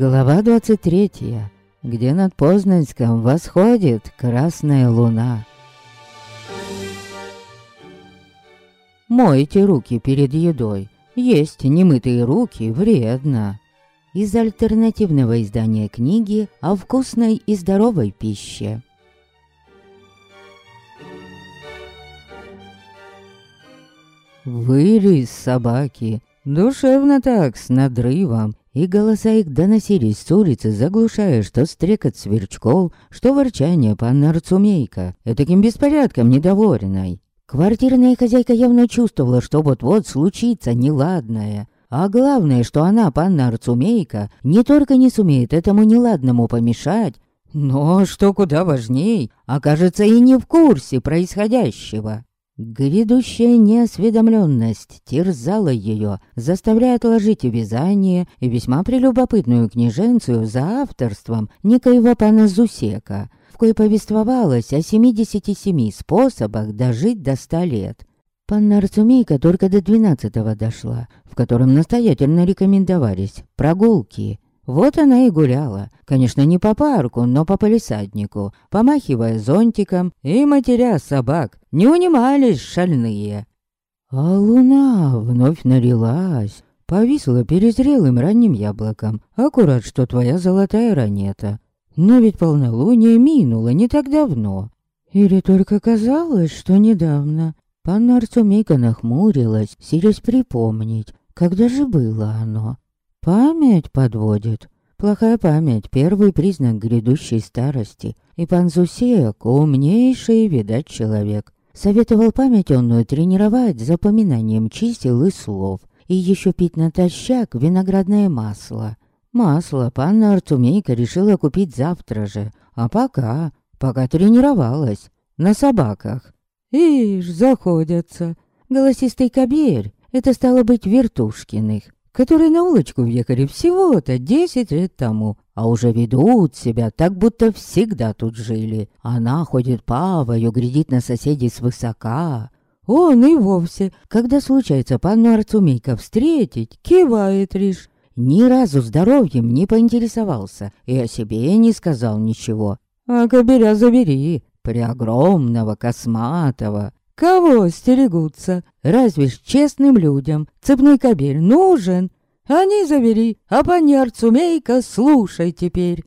Глава 23, где над Познанском восходит красная луна. Мойте руки перед едой. Есть немытые руки вредно. Из альтернативного издания книги о вкусной и здоровой пище. Выли собаки, душевно так, с надрывом, и голоса их доносились с улицы, заглушая что стрекот сверчков, что ворчание панна Арцумейка, таким беспорядком недовольной. Квартирная хозяйка явно чувствовала, что вот-вот случится неладное. А главное, что она, панна Арцумейка, не только не сумеет этому неладному помешать, но, что куда важней, окажется и не в курсе происходящего. Грядущая неосведомленность терзала ее, заставляя отложить вязание и весьма прелюбопытную книженцию за авторством некоего пана Зусека, в кое повествовалось о 77 способах дожить до ста лет. Панна Арцумейка только до двенадцатого дошла, в котором настоятельно рекомендовались прогулки – вот она и гуляла, конечно, не по парку, но по полисаднику, помахивая зонтиком и матеря собак, не унимались шальные. А луна вновь налилась, повисла перезрелым ранним яблоком, аккурат, что твоя золотая ранета. Но ведь полнолуние минуло не так давно. Или только казалось, что недавно. Панна Арцумейка нахмурилась, силясь припомнить, когда же было оно. Память подводит. Плохая память — первый признак грядущей старости. И пан Зусек — умнейший, видать, человек. Советовал память онную тренировать запоминанием чисел и слов. И еще пить натощак виноградное масло. Масло панна Арцумейка решила купить завтра же. А пока, пока тренировалась. На собаках. Ишь, заходятся. Голосистый кобель — это стало быть Вертушкиных которые на улочку въехали всего-то десять лет тому, а уже ведут себя так, будто всегда тут жили. Она ходит павою, глядит на соседей свысока. Он и вовсе, когда случается панну Арцумейка встретить, кивает лишь. Ни разу здоровьем не поинтересовался и о себе не сказал ничего. А кобеля забери, преогромного, косматого, Кого стерегутся? Разве ж честным людям цепной кабель нужен? Они завери, а понер Цумейка слушай теперь.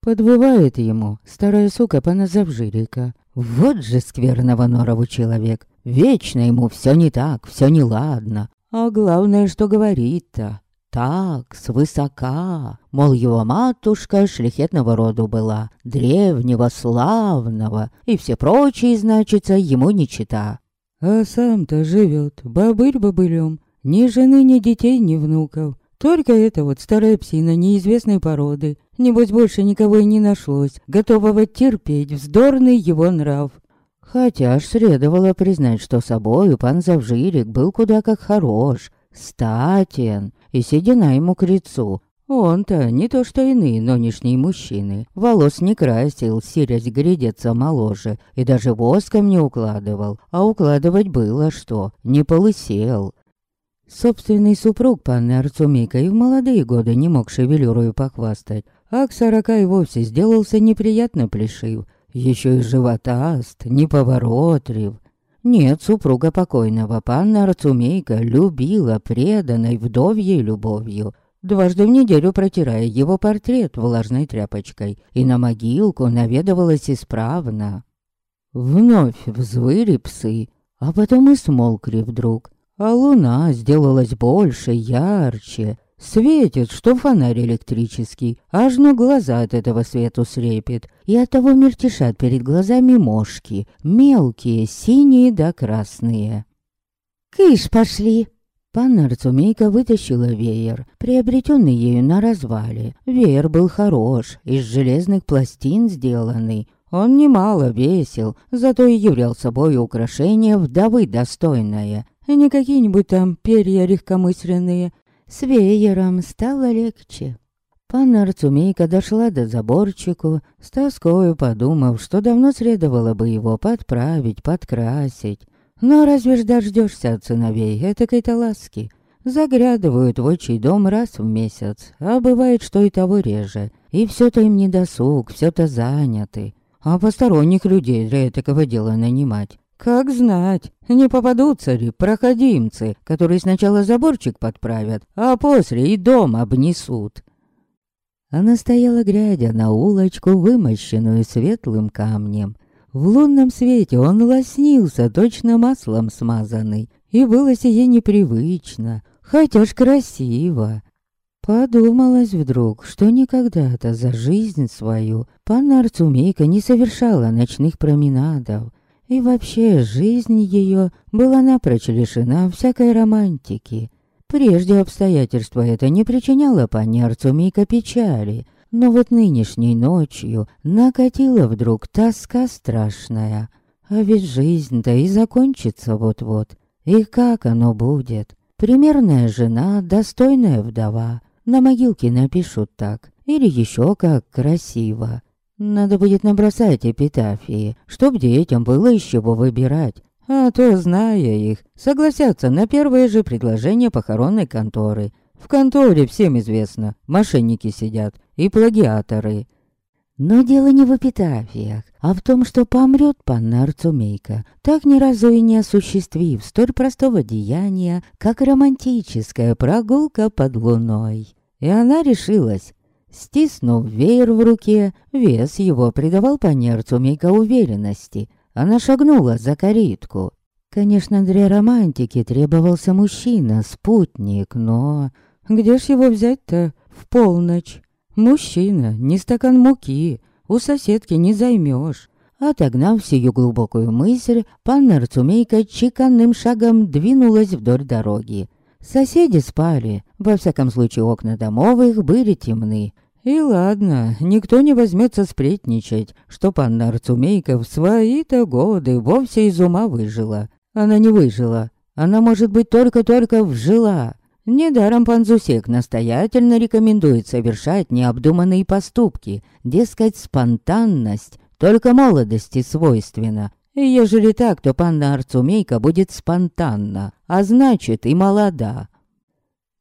Подвывает ему старая сука поназавжирика. Вот же скверного норову человек. Вечно ему все не так, все неладно. А главное, что говорит-то так, свысока, мол, его матушка шляхетного роду была, древнего, славного, и все прочие, значится, ему не чита. А сам-то живет бобыль-бобылем, ни жены, ни детей, ни внуков. Только эта вот старая псина неизвестной породы. Небось, больше никого и не нашлось, готового терпеть вздорный его нрав. Хотя ж следовало признать, что собою пан Завжирик был куда как хорош, статен, и седина ему к лицу. Он-то не то что иные нынешние мужчины. Волос не красил, сирясь глядеться моложе, и даже воском не укладывал. А укладывать было что, не полысел. Собственный супруг панны Арцумейка и в молодые годы не мог шевелюрою похвастать, а к сорока и вовсе сделался неприятно плешив, еще и животаст, неповоротлив. Нет, супруга покойного, панна Арцумейка, любила преданной вдовьей любовью, дважды в неделю протирая его портрет влажной тряпочкой, и на могилку наведывалась исправно. Вновь взвыли псы, а потом и смолкли вдруг, а луна сделалась больше, ярче, Светит, что фонарь электрический, аж на глаза от этого свету слепит. И от того мельтешат перед глазами мошки, мелкие, синие да красные. «Кыш, пошли!» Панна Арцумейка вытащила веер, приобретенный ею на развале. Веер был хорош, из железных пластин сделанный. Он немало весил, зато и являл собой украшение вдовы достойное. Не какие-нибудь там перья легкомысленные, с веером стало легче. Панна Арцумейка дошла до заборчику, с тоскою подумав, что давно следовало бы его подправить, подкрасить. Но разве ж дождешься от сыновей этакой-то ласки? Заглядывают в отчий дом раз в месяц, а бывает, что и того реже. И все-то им не досуг, все-то заняты. А посторонних людей для такого дела нанимать. Как знать, не попадутся ли проходимцы, которые сначала заборчик подправят, а после и дом обнесут. Она стояла, глядя на улочку, вымощенную светлым камнем. В лунном свете он лоснился, точно маслом смазанный, и было сие непривычно, хотя ж красиво. Подумалось вдруг, что никогда-то за жизнь свою панна Арцумейка не совершала ночных променадов, и вообще жизнь ее была напрочь лишена всякой романтики. Прежде обстоятельства это не причиняло пане Арцумейка печали, но вот нынешней ночью накатила вдруг тоска страшная. А ведь жизнь-то и закончится вот-вот. И как оно будет? Примерная жена, достойная вдова. На могилке напишут так. Или еще как красиво. Надо будет набросать эпитафии, чтоб детям было из чего выбирать. А то, зная их, согласятся на первое же предложение похоронной конторы. В конторе всем известно, мошенники сидят и плагиаторы. Но дело не в эпитафиях, а в том, что помрет панна Арцумейка, так ни разу и не осуществив столь простого деяния, как романтическая прогулка под луной. И она решилась Стиснув веер в руке, вес его придавал понерцу Мейка уверенности. Она шагнула за каритку. Конечно, для романтики требовался мужчина, спутник, но... Где ж его взять-то в полночь? Мужчина, не стакан муки, у соседки не займешь. Отогнав сию глубокую мысль, панна Арцумейка чеканным шагом двинулась вдоль дороги. Соседи спали, во всяком случае окна домов их были темны. И ладно, никто не возьмется сплетничать, что панна Арцумейка в свои-то годы вовсе из ума выжила. Она не выжила, она, может быть, только-только вжила. Недаром пан Зусек настоятельно рекомендует совершать необдуманные поступки, дескать, спонтанность только молодости свойственна, ежели так, то панна Арцумейка будет спонтанна, а значит и молода.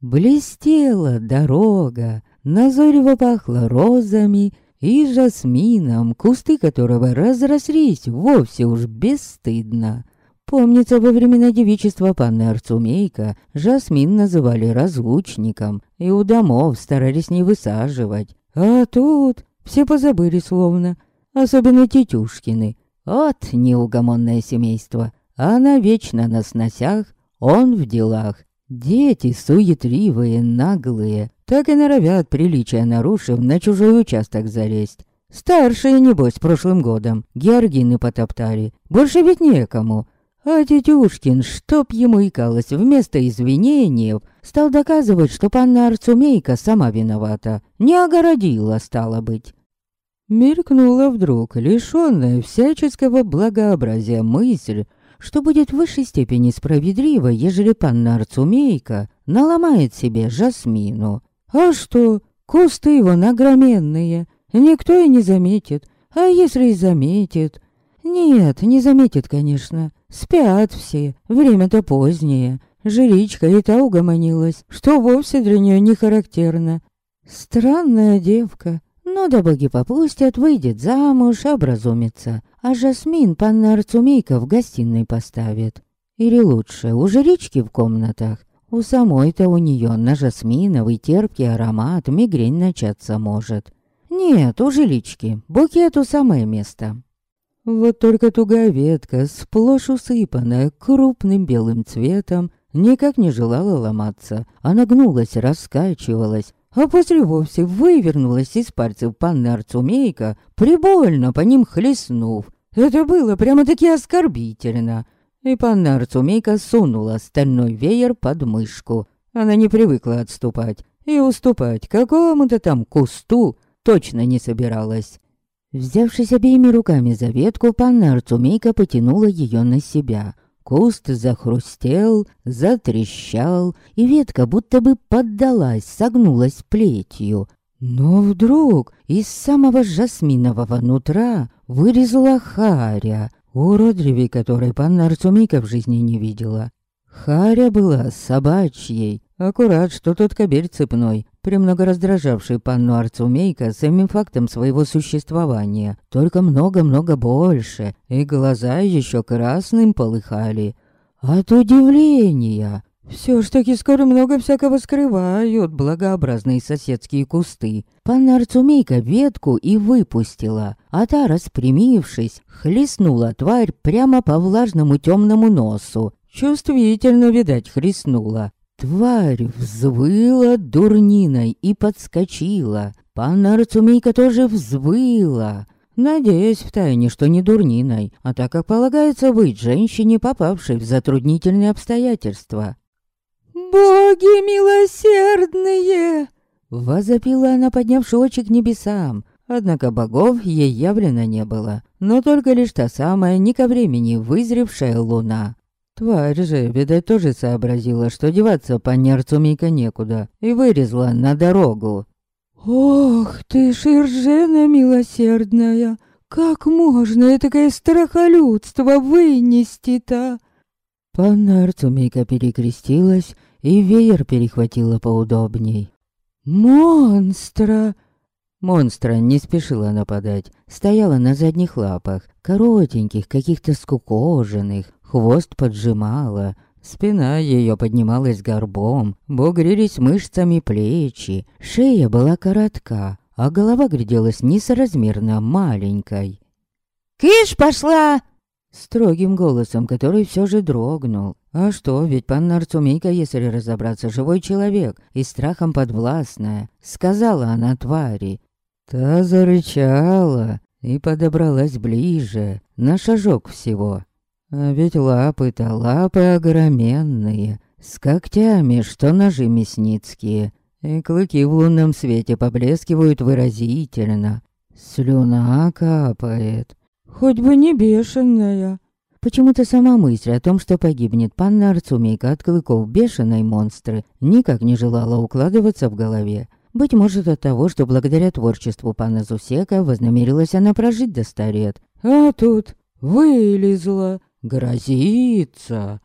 Блестела дорога, назойливо пахло розами и жасмином, кусты которого разрослись вовсе уж бесстыдно. Помнится, во времена девичества панны Арцумейка жасмин называли разлучником, и у домов старались не высаживать. А тут все позабыли словно, особенно тетюшкины, вот неугомонное семейство. Она вечно на сносях, он в делах. Дети суетливые, наглые, так и норовят, приличия нарушив, на чужой участок залезть. Старшие, небось, прошлым годом Георгины потоптали. Больше ведь некому. А Тетюшкин, чтоб ему икалось, вместо извинений, стал доказывать, что панна Арцумейка сама виновата. Не огородила, стало быть. Мелькнула вдруг, лишённая всяческого благообразия мысль, что будет в высшей степени справедливо, ежели панна Арцумейка наломает себе жасмину. А что, кусты его нагроменные, никто и не заметит. А если и заметит? Нет, не заметит, конечно. Спят все, время-то позднее. Жиличка и та угомонилась, что вовсе для нее не характерно. Странная девка, ну да боги попустят, выйдет замуж, образумится. А Жасмин панна Арцумейка в гостиной поставит. Или лучше, у жрички в комнатах. У самой-то у нее на жасминовый терпкий аромат мигрень начаться может. Нет, у жилички, букету самое место. Вот только тугая ветка, сплошь усыпанная крупным белым цветом, никак не желала ломаться. Она гнулась, раскачивалась, а после вовсе вывернулась из пальцев панны Арцумейка, прибольно по ним хлестнув. Это было прямо-таки оскорбительно. И панна Арцумейка сунула стальной веер под мышку. Она не привыкла отступать. И уступать какому-то там кусту точно не собиралась. Взявшись обеими руками за ветку, панна Арцумейка потянула ее на себя — Куст захрустел, затрещал, и ветка будто бы поддалась, согнулась плетью. Но вдруг из самого жасминового нутра вырезала харя, уродливей которой панна Арцумика в жизни не видела. Харя была собачьей, Аккурат, что тот кобель цепной, премного раздражавший панну Арцумейка самим фактом своего существования, только много-много больше, и глаза еще красным полыхали. От удивления! Все ж таки скоро много всякого скрывают благообразные соседские кусты. Панна Арцумейка ветку и выпустила, а та, распрямившись, хлестнула тварь прямо по влажному темному носу. Чувствительно, видать, хлестнула. Тварь взвыла дурниной и подскочила. Панна Арцумейка тоже взвыла. Надеюсь втайне, что не дурниной, а так как полагается быть женщине, попавшей в затруднительные обстоятельства. «Боги милосердные!» Возопила она, поднявши очи к небесам. Однако богов ей явлено не было, но только лишь та самая не ко времени вызревшая луна. Тварь же, видать, тоже сообразила, что деваться по нерцу Мика некуда, и вырезала на дорогу. «Ох ты, Ширжена милосердная! Как можно такое страхолюдство вынести-то?» Панна Арцумейка перекрестилась и веер перехватила поудобней. «Монстра!» Монстра не спешила нападать, стояла на задних лапах, коротеньких, каких-то скукоженных, хвост поджимала, спина ее поднималась горбом, бугрились мышцами плечи, шея была коротка, а голова гляделась несоразмерно маленькой. «Кыш пошла!» Строгим голосом, который все же дрогнул. А что, ведь панна Арцумейка, если разобраться, живой человек и страхом подвластная, сказала она твари. Та зарычала и подобралась ближе, на шажок всего. А ведь лапы-то лапы огроменные, с когтями, что ножи мясницкие, и клыки в лунном свете поблескивают выразительно. Слюна капает, Хоть бы не бешеная. Почему-то сама мысль о том, что погибнет панна Арцумейка от клыков бешеной монстры, никак не желала укладываться в голове. Быть может от того, что благодаря творчеству пана Зусека вознамерилась она прожить до ста лет. А тут вылезла, грозится.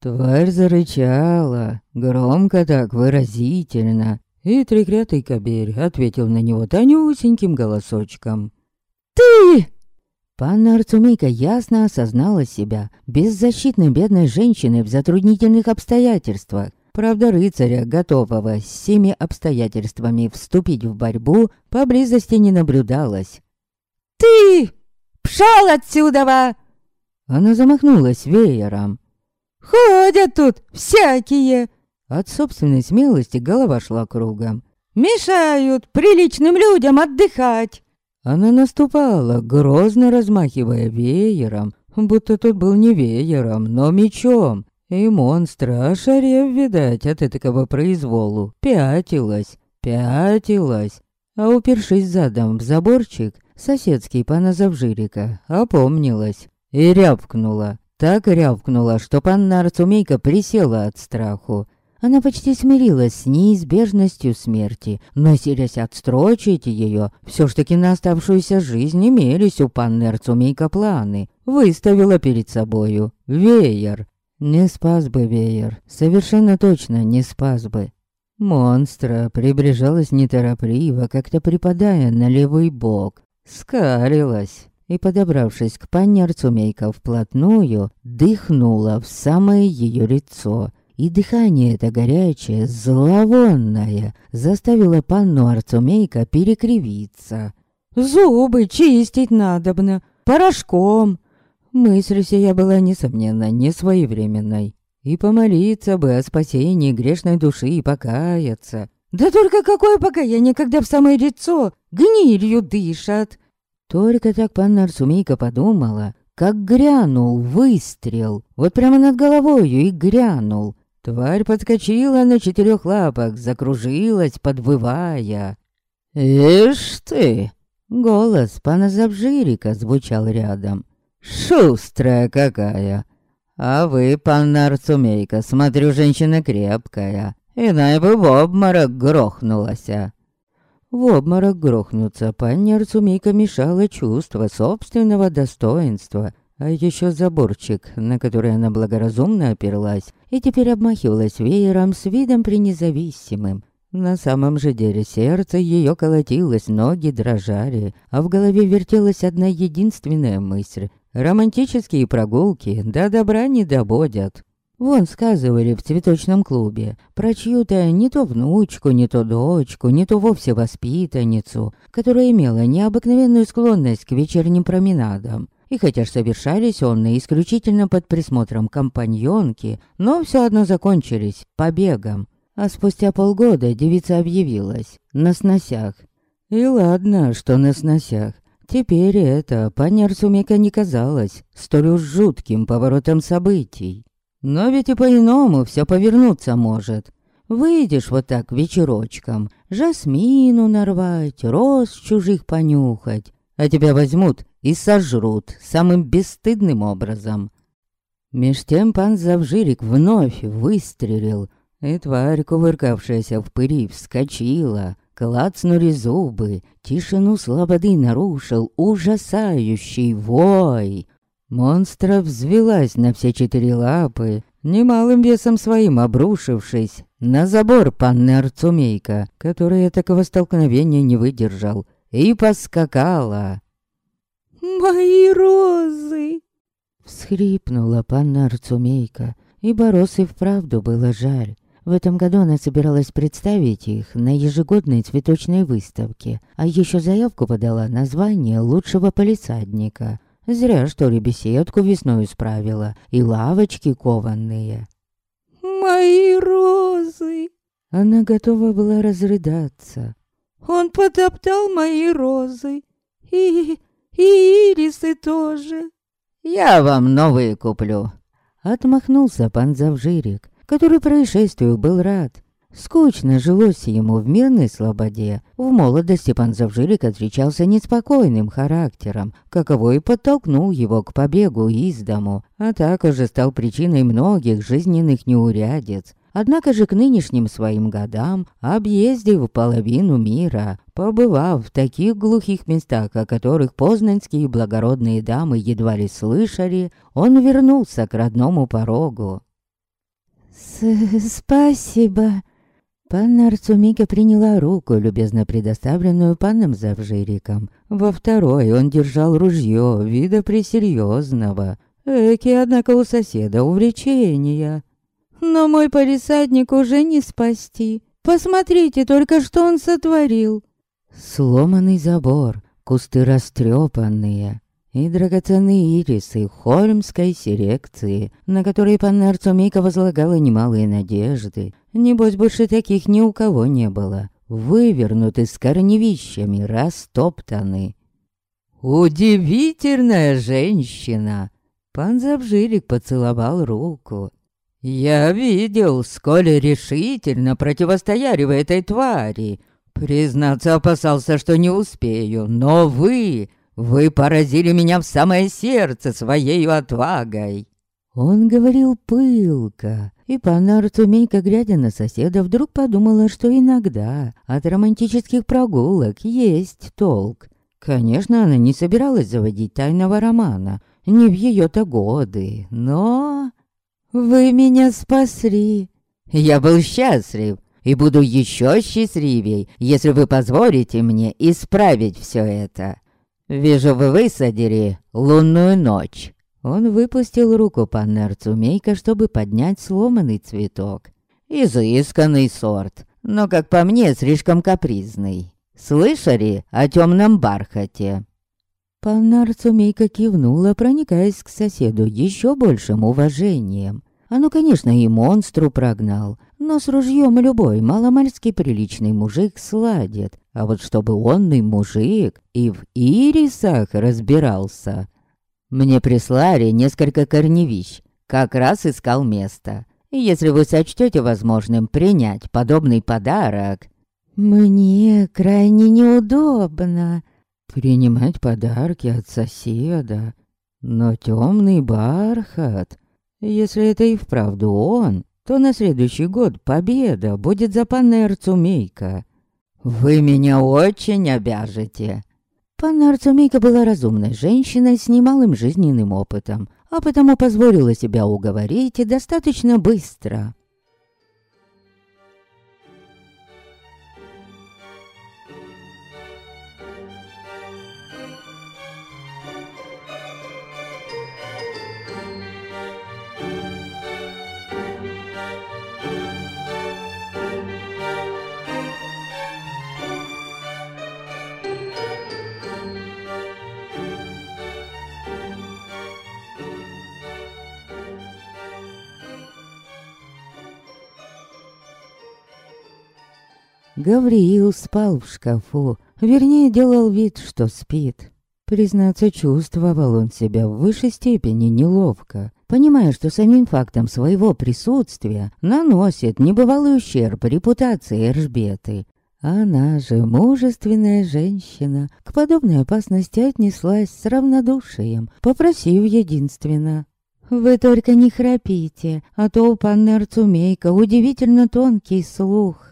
Тварь зарычала, громко так, выразительно. И треклятый кобель ответил на него тонюсеньким голосочком. «Ты!» Панна Арцумейка ясно осознала себя беззащитной бедной женщиной в затруднительных обстоятельствах. Правда, рыцаря, готового с всеми обстоятельствами вступить в борьбу, поблизости не наблюдалось. «Ты! Пшел отсюда!» Она замахнулась веером. «Ходят тут всякие!» От собственной смелости голова шла кругом. «Мешают приличным людям отдыхать!» Она наступала, грозно размахивая веером, будто тот был не веером, но мечом. И монстра, ошарев, видать, от этого произволу, пятилась, пятилась. А упершись задом в заборчик, соседский пана Завжирика опомнилась и рявкнула. Так рявкнула, что панна Арцумейка присела от страху. Она почти смирилась с неизбежностью смерти, но селясь отстрочить ее, все ж таки на оставшуюся жизнь имелись у панны Арцумейка планы. Выставила перед собою веер. Не спас бы веер, совершенно точно не спас бы. Монстра приближалась неторопливо, как-то припадая на левый бок. Скалилась и, подобравшись к панне Арцумейка вплотную, дыхнула в самое ее лицо — и дыхание это горячее, зловонное, заставило панну Арцумейка перекривиться. «Зубы чистить надобно, порошком!» Мысль сия была, несомненно, не своевременной. И помолиться бы о спасении грешной души и покаяться. Да только какое покаяние, когда в самое лицо гнилью дышат! Только так панна Арсумейка подумала, как грянул выстрел, вот прямо над головою и грянул. Тварь подскочила на четырех лапах, закружилась, подвывая. «Ишь ты!» Голос пана Забжирика звучал рядом. «Шустрая какая! А вы, пан Нарцумейка, смотрю, женщина крепкая, иная бы в обморок грохнулась!» В обморок грохнуться панне Арцумейка мешало чувство собственного достоинства, А еще заборчик, на который она благоразумно оперлась, и теперь обмахивалась веером с видом пренезависимым. На самом же деле сердце ее колотилось, ноги дрожали, а в голове вертелась одна единственная мысль. Романтические прогулки до добра не дободят. Вон сказывали в цветочном клубе про чью-то не то внучку, не то дочку, не то вовсе воспитанницу, которая имела необыкновенную склонность к вечерним променадам. И хотя ж совершались он исключительно под присмотром компаньонки, но все одно закончились побегом. А спустя полгода девица объявилась на сносях. И ладно, что на сносях. Теперь это пани Арсумека не казалось столь уж жутким поворотом событий. Но ведь и по-иному все повернуться может. Выйдешь вот так вечерочком, жасмину нарвать, роз чужих понюхать, а тебя возьмут и сожрут самым бесстыдным образом. Меж тем пан Завжирик вновь выстрелил, и тварь, кувыркавшаяся в пыри, вскочила. Клацнули зубы, тишину слободы нарушил ужасающий вой. Монстра взвелась на все четыре лапы, немалым весом своим обрушившись на забор панны Арцумейка, который такого столкновения не выдержал, и поскакала. «Мои розы!» Всхрипнула панна Арцумейка, и Борос и вправду было жаль. В этом году она собиралась представить их на ежегодной цветочной выставке, а еще заявку подала на звание лучшего полисадника. Зря, что ли, беседку весной справила и лавочки кованные. «Мои розы!» Она готова была разрыдаться. «Он потоптал мои розы. И, и ирисы тоже». «Я вам новые куплю», — отмахнулся пан Завжирик который происшествию был рад. Скучно жилось ему в мирной слободе. В молодости пан Завжилик отличался неспокойным характером, каково и подтолкнул его к побегу из дому, а также стал причиной многих жизненных неурядиц. Однако же к нынешним своим годам, объездив половину мира, побывав в таких глухих местах, о которых познанские благородные дамы едва ли слышали, он вернулся к родному порогу. «Спасибо». Панна Арцумика приняла руку, любезно предоставленную паном Завжириком. Во второй он держал ружье, вида пресерьезного. Эки, однако, у соседа увлечения. «Но мой полисадник уже не спасти. Посмотрите только, что он сотворил». Сломанный забор, кусты растрепанные, и драгоценные ирисы хольмской селекции, на которые панна Арцумейка возлагала немалые надежды. Небось, больше таких ни у кого не было. Вывернуты с корневищами, растоптаны. «Удивительная женщина!» Пан Завжилик поцеловал руку. «Я видел, сколь решительно противостояли вы этой твари. Признаться, опасался, что не успею, но вы вы поразили меня в самое сердце своей отвагой!» Он говорил пылко, и панна Артумейка, глядя на соседа, вдруг подумала, что иногда от романтических прогулок есть толк. Конечно, она не собиралась заводить тайного романа, не в ее-то годы, но... «Вы меня спасли!» «Я был счастлив!» и буду еще счастливей, если вы позволите мне исправить все это. «Вижу, вы высадили лунную ночь». Он выпустил руку панны Арцумейка, чтобы поднять сломанный цветок. «Изысканный сорт, но, как по мне, слишком капризный. Слышали о темном бархате?» Панна Арцумейка кивнула, проникаясь к соседу еще большим уважением. А ну, конечно, и монстру прогнал, но с ружьем любой маломальски приличный мужик сладит. А вот чтобы онный мужик и в ирисах разбирался. Мне прислали несколько корневищ, как раз искал место. И если вы сочтете возможным принять подобный подарок... Мне крайне неудобно принимать подарки от соседа. Но темный бархат если это и вправду он, то на следующий год победа будет за панной Арцумейка. Вы меня очень обяжете. Панна Арцумейка была разумной женщиной с немалым жизненным опытом, а потому позволила себя уговорить достаточно быстро. Гавриил спал в шкафу, вернее, делал вид, что спит. Признаться, чувствовал он себя в высшей степени неловко, понимая, что самим фактом своего присутствия наносит небывалый ущерб репутации Эржбеты. Она же, мужественная женщина, к подобной опасности отнеслась с равнодушием, попросив единственно. «Вы только не храпите, а то у панны Арцумейка удивительно тонкий слух».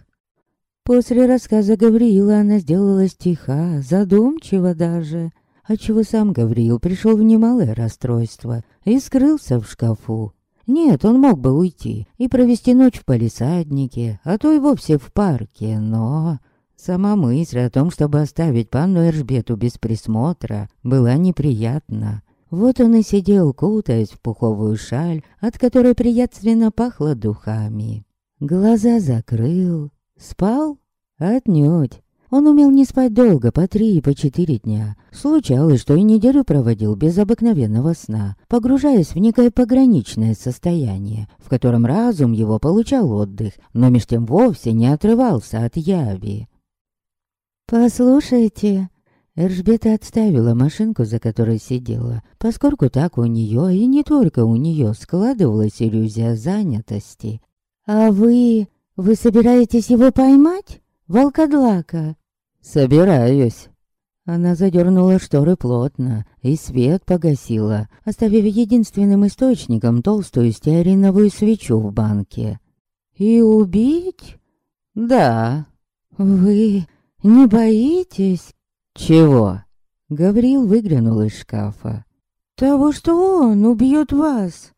После рассказа Гавриила она сделалась тиха, задумчива даже, отчего сам Гавриил пришел в немалое расстройство и скрылся в шкафу. Нет, он мог бы уйти и провести ночь в палисаднике, а то и вовсе в парке, но... Сама мысль о том, чтобы оставить панну Эржбету без присмотра, была неприятна. Вот он и сидел, кутаясь в пуховую шаль, от которой приятственно пахло духами. Глаза закрыл, Спал? Отнюдь. Он умел не спать долго, по три и по четыре дня. Случалось, что и неделю проводил без обыкновенного сна, погружаясь в некое пограничное состояние, в котором разум его получал отдых, но меж тем вовсе не отрывался от яви. «Послушайте...» Эржбета отставила машинку, за которой сидела, поскольку так у нее и не только у нее складывалась иллюзия занятости. «А вы «Вы собираетесь его поймать, волкодлака?» «Собираюсь». Она задернула шторы плотно и свет погасила, оставив единственным источником толстую стеариновую свечу в банке. «И убить?» «Да». «Вы не боитесь?» «Чего?» Гаврил выглянул из шкафа. «Того, что он убьет вас».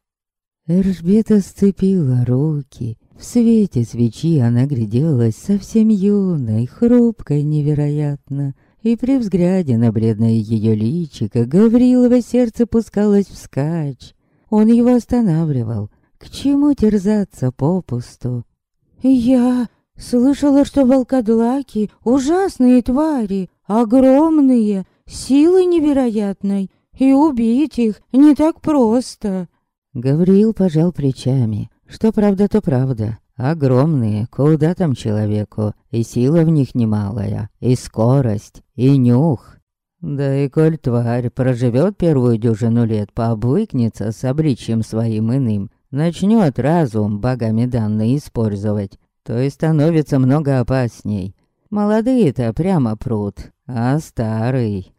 Эржбета сцепила руки в свете свечи она гляделась совсем юной, хрупкой невероятно, и при взгляде на бледное ее личико Гаврилово сердце пускалось вскачь. Он его останавливал. К чему терзаться попусту? «Я слышала, что волкодлаки — ужасные твари, огромные, силы невероятной, и убить их не так просто». Гавриил пожал плечами. Что правда, то правда. Огромные, куда там человеку, и сила в них немалая, и скорость, и нюх. Да и коль тварь проживет первую дюжину лет, пообвыкнется с обличием своим иным, начнет разум богами данный использовать, то и становится много опасней. Молодые-то прямо прут, а старый...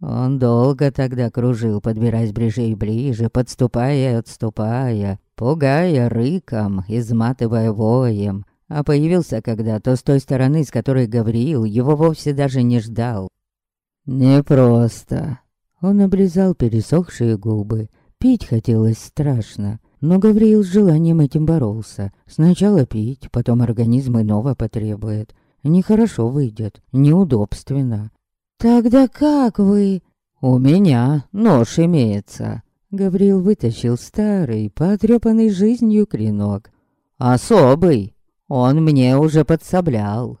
Он долго тогда кружил, подбираясь ближе и ближе, подступая и отступая, пугая рыком, изматывая воем. А появился когда-то с той стороны, с которой Гавриил его вовсе даже не ждал. «Непросто». Он облизал пересохшие губы. Пить хотелось страшно. Но Гавриил с желанием этим боролся. Сначала пить, потом организм иного потребует. Нехорошо выйдет, неудобственно. «Тогда как вы?» «У меня нож имеется». Гавриил вытащил старый, потрепанный жизнью клинок. «Особый! Он мне уже подсоблял!»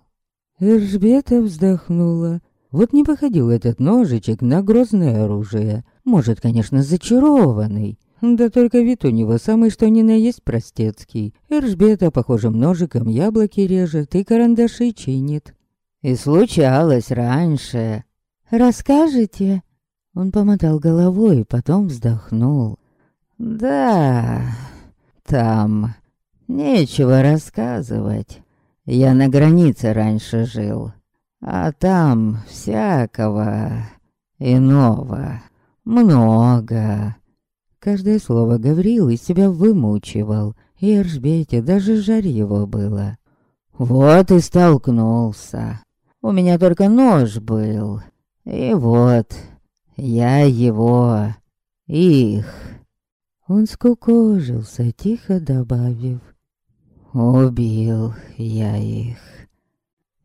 Эржбета вздохнула. Вот не походил этот ножичек на грозное оружие. Может, конечно, зачарованный. Да только вид у него самый что ни на есть простецкий. Эржбета похожим ножиком яблоки режет и карандаши чинит. И случалось раньше. «Расскажете?» Он помотал головой, потом вздохнул. «Да, там нечего рассказывать. Я на границе раньше жил, а там всякого иного много». Каждое слово говорил и себя вымучивал, и Эржбете даже жарь его было. Вот и столкнулся. У меня только нож был, И вот, я его, их. Он скукожился, тихо добавив. Убил я их.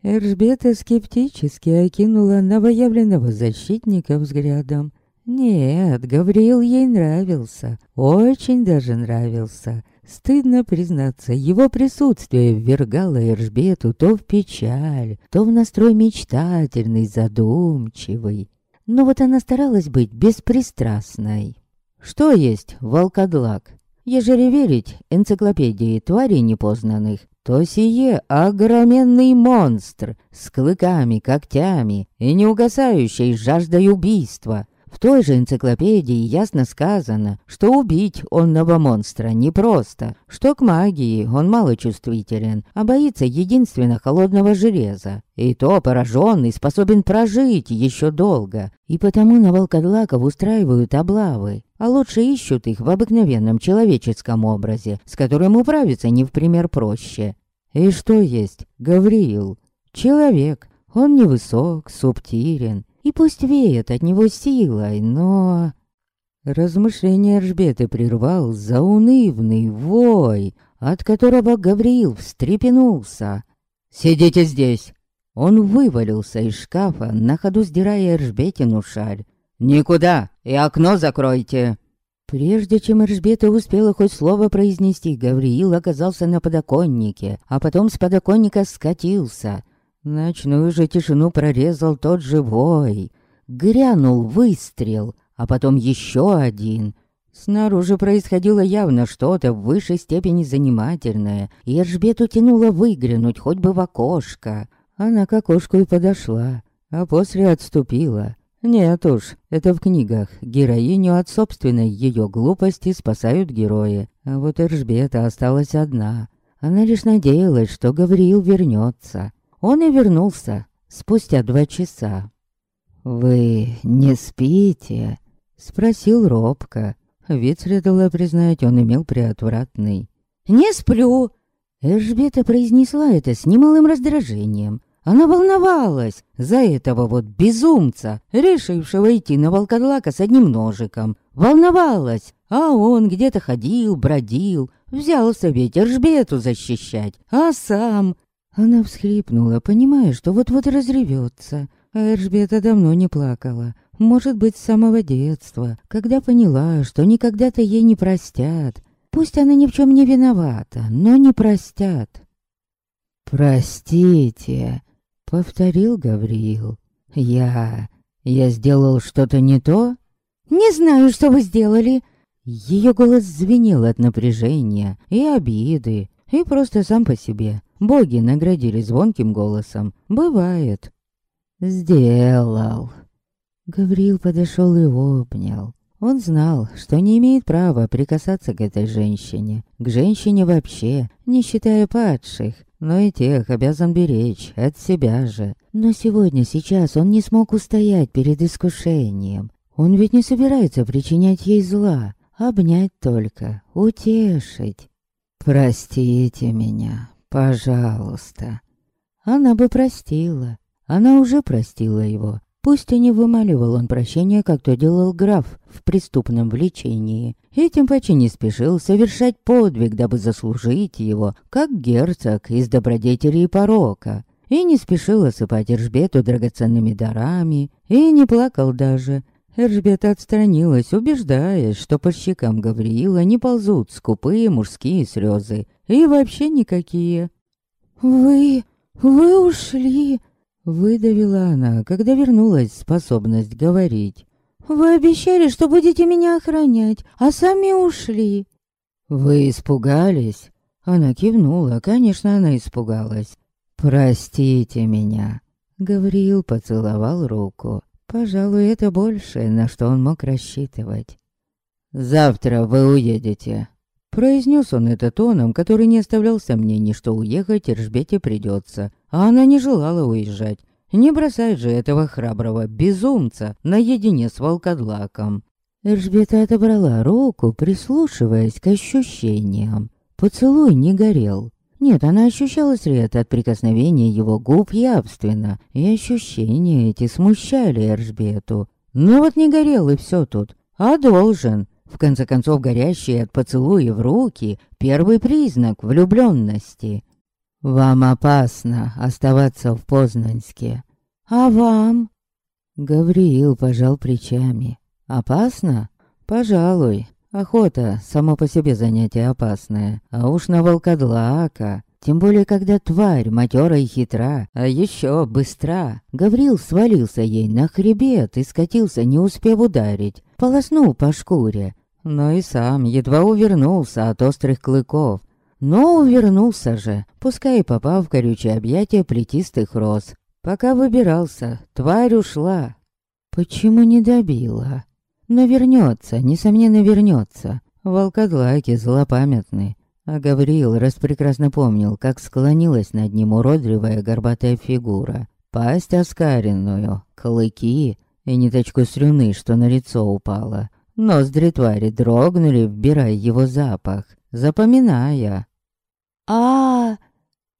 Эржбета скептически окинула новоявленного защитника взглядом. Нет, Гавриил ей нравился, очень даже нравился. Стыдно признаться, его присутствие ввергало Эржбету то в печаль, то в настрой мечтательный, задумчивый. Но вот она старалась быть беспристрастной. Что есть волкодлак? Ежели верить энциклопедии тварей непознанных, то сие огроменный монстр с клыками, когтями и неугасающей жаждой убийства — в той же энциклопедии ясно сказано, что убить онного монстра непросто, что к магии он мало чувствителен, а боится единственно холодного железа. И то пораженный способен прожить еще долго, и потому на волкодлаков устраивают облавы, а лучше ищут их в обыкновенном человеческом образе, с которым управиться не в пример проще. И что есть Гавриил? Человек. Он невысок, субтилен, и пусть веет от него силой, но... Размышление Ржбеты прервал заунывный вой, от которого Гавриил встрепенулся. «Сидите здесь!» Он вывалился из шкафа, на ходу сдирая Ржбетину шаль. «Никуда! И окно закройте!» Прежде чем Эржбета успела хоть слово произнести, Гавриил оказался на подоконнике, а потом с подоконника скатился. Ночную же тишину прорезал тот же вой. Грянул выстрел, а потом еще один. Снаружи происходило явно что-то в высшей степени занимательное, и Эржбету тянуло выглянуть хоть бы в окошко. Она к окошку и подошла, а после отступила. Нет уж, это в книгах. Героиню от собственной ее глупости спасают герои. А вот Эржбета осталась одна. Она лишь надеялась, что Гавриил вернется. Он и вернулся спустя два часа. «Вы не спите?» — спросил робко. Вид, следовало признать, он имел приотвратный. «Не сплю!» Эжбета произнесла это с немалым раздражением. Она волновалась за этого вот безумца, решившего идти на волкодлака с одним ножиком. Волновалась, а он где-то ходил, бродил, взялся ведь Эржбету защищать, а сам она всхлипнула, понимая, что вот-вот разревется. А Эржбета давно не плакала. Может быть, с самого детства, когда поняла, что никогда-то ей не простят. Пусть она ни в чем не виновата, но не простят. «Простите», — повторил Гавриил. «Я... я сделал что-то не то?» «Не знаю, что вы сделали». Ее голос звенел от напряжения и обиды, и просто сам по себе. Боги наградили звонким голосом. Бывает. Сделал. Гаврил подошел и обнял. Он знал, что не имеет права прикасаться к этой женщине. К женщине вообще, не считая падших. Но и тех обязан беречь от себя же. Но сегодня, сейчас он не смог устоять перед искушением. Он ведь не собирается причинять ей зла. Обнять только, утешить. «Простите меня, Пожалуйста. Она бы простила. Она уже простила его. Пусть и не вымаливал он прощения, как то делал граф в преступном влечении. И тем паче не спешил совершать подвиг, дабы заслужить его, как герцог из добродетели порока. И не спешил осыпать Эржбету драгоценными дарами, и не плакал даже. Эржбета отстранилась, убеждаясь, что по щекам Гавриила не ползут скупые мужские слезы, и вообще никакие. «Вы... вы ушли!» Выдавила она, когда вернулась способность говорить. «Вы обещали, что будете меня охранять, а сами ушли!» «Вы испугались?» Она кивнула, конечно, она испугалась. «Простите меня!» Гавриил поцеловал руку. Пожалуй, это большее, на что он мог рассчитывать. «Завтра вы уедете», Произнес он это тоном, который не оставлял сомнений, что уехать Ржбете придется. А она не желала уезжать. Не бросать же этого храброго безумца наедине с волкодлаком. Эржбета отобрала руку, прислушиваясь к ощущениям. Поцелуй не горел. Нет, она ощущала свет от прикосновения его губ явственно, и ощущения эти смущали Эржбету. Ну вот не горел и все тут, а должен. В конце концов, горящие от поцелуев руки — первый признак влюбленности. «Вам опасно оставаться в Познанске». «А вам?» Гавриил пожал плечами. «Опасно? Пожалуй. Охота — само по себе занятие опасное. А уж на волкодлака. Тем более, когда тварь матёра и хитра, а еще быстра. Гаврил свалился ей на хребет и скатился, не успев ударить. Полоснул по шкуре. Но и сам едва увернулся от острых клыков. Но увернулся же, пускай попал в горючее объятие плетистых роз. Пока выбирался, тварь ушла. Почему не добила? Но вернется, несомненно вернется. Волкодлаки злопамятны. А Гавриил распрекрасно помнил, как склонилась над ним уродливая горбатая фигура. Пасть оскаренную, клыки и ниточку слюны, что на лицо упала. Ноздри твари дрогнули, вбирая его запах, запоминая. а, -а,